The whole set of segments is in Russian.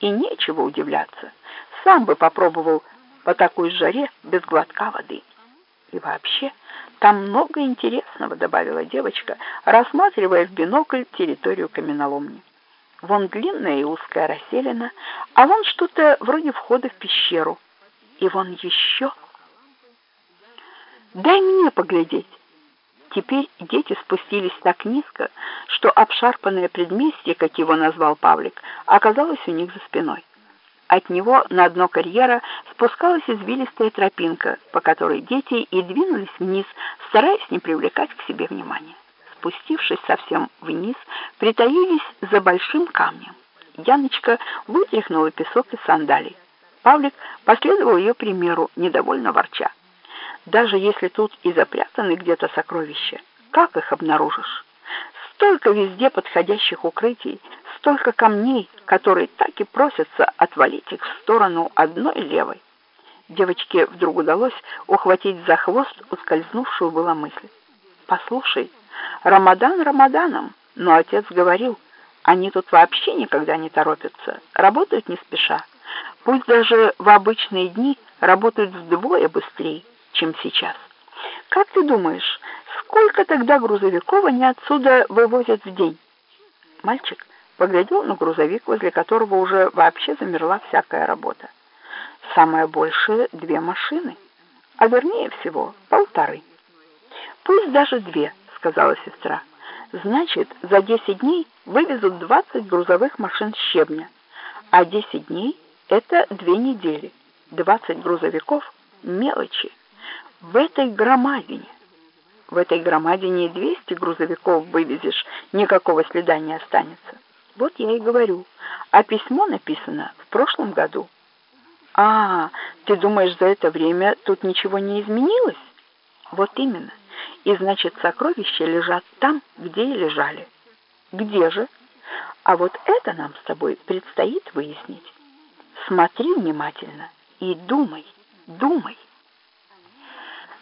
И нечего удивляться. Сам бы попробовал по такой жаре без глотка воды. И вообще, там много интересного, добавила девочка, рассматривая в бинокль территорию каменоломни. Вон длинная и узкая расселена, а вон что-то вроде входа в пещеру. И вон еще. Дай мне поглядеть. Теперь дети спустились так низко, что обшарпанное предместье, как его назвал Павлик, оказалось у них за спиной. От него на дно карьера спускалась извилистая тропинка, по которой дети и двинулись вниз, стараясь не привлекать к себе внимания. Спустившись совсем вниз, притаились за большим камнем. Яночка вытряхнула песок из сандалий. Павлик последовал ее примеру, недовольно ворча. Даже если тут и запрятаны где-то сокровища, как их обнаружишь? Столько везде подходящих укрытий, столько камней, которые так и просятся отвалить их в сторону одной левой. Девочке вдруг удалось ухватить за хвост ускользнувшую была мысль. «Послушай, Рамадан Рамаданом, но отец говорил, они тут вообще никогда не торопятся, работают не спеша. Пусть даже в обычные дни работают вдвое быстрее, чем сейчас. Как ты думаешь, сколько тогда грузовиков они отсюда вывозят в день?» Мальчик поглядел на грузовик, возле которого уже вообще замерла всякая работа. Самое большее — две машины, а вернее всего полторы. «Пусть даже две», — сказала сестра. «Значит, за десять дней вывезут двадцать грузовых машин щебня, а десять дней — это две недели. Двадцать грузовиков — мелочи. В этой громадине, в этой громадине двести грузовиков вывезешь, никакого следа не останется». Вот я и говорю. А письмо написано в прошлом году. А, ты думаешь, за это время тут ничего не изменилось? Вот именно. И значит, сокровища лежат там, где и лежали. Где же? А вот это нам с тобой предстоит выяснить. Смотри внимательно и думай, думай.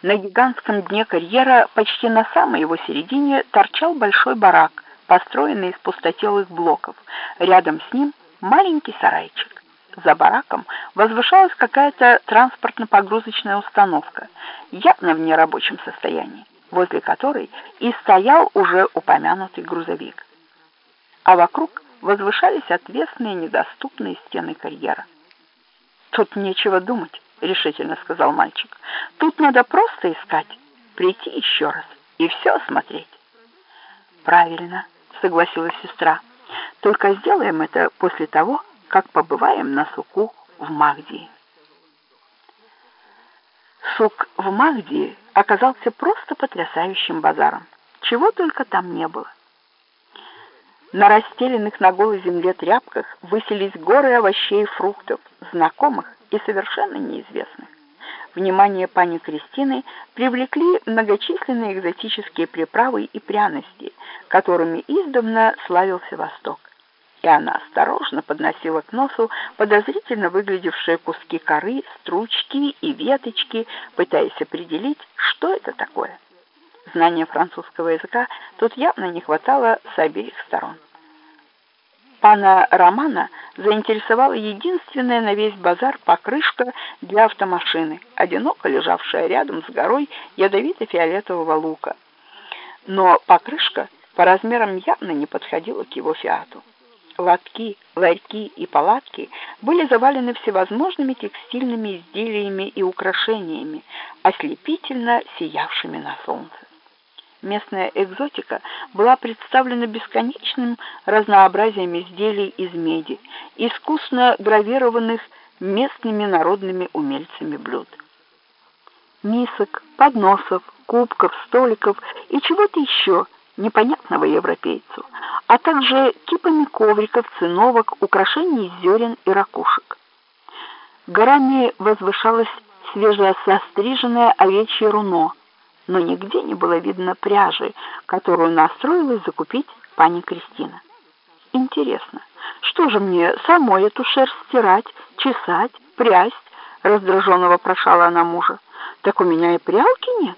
На гигантском дне карьера, почти на самой его середине, торчал большой барак, построенный из пустотелых блоков. Рядом с ним маленький сарайчик. За бараком возвышалась какая-то транспортно-погрузочная установка, явно в нерабочем состоянии, возле которой и стоял уже упомянутый грузовик. А вокруг возвышались отвесные недоступные стены карьера. «Тут нечего думать», — решительно сказал мальчик. «Тут надо просто искать, прийти еще раз и все осмотреть». «Правильно», согласилась сестра. Только сделаем это после того, как побываем на суку в Магдии. Сук в Магдии оказался просто потрясающим базаром. Чего только там не было. На расстеленных на голой земле тряпках высились горы овощей и фруктов, знакомых и совершенно неизвестных. Внимание пани Кристины привлекли многочисленные экзотические приправы и пряности, которыми издавна славился Восток. И она осторожно подносила к носу подозрительно выглядевшие куски коры, стручки и веточки, пытаясь определить, что это такое. Знания французского языка тут явно не хватало с обеих сторон. Пана Романа заинтересовала единственная на весь базар покрышка для автомашины, одиноко лежавшая рядом с горой ядовито-фиолетового лука. Но покрышка по размерам явно не подходила к его фиату. Лотки, ларьки и палатки были завалены всевозможными текстильными изделиями и украшениями, ослепительно сиявшими на солнце. Местная экзотика была представлена бесконечным разнообразием изделий из меди, искусно гравированных местными народными умельцами блюд. Мисок, подносов, кубков, столиков и чего-то еще непонятного европейцу, а также кипами ковриков, циновок, украшений из зерен и ракушек. Горами возвышалось свежесостриженное овечье руно – но нигде не было видно пряжи, которую настроилась закупить пани Кристина. Интересно, что же мне самой эту шерсть стирать, чесать, прясть? Раздраженно вопрошала она мужа. Так у меня и прялки нет.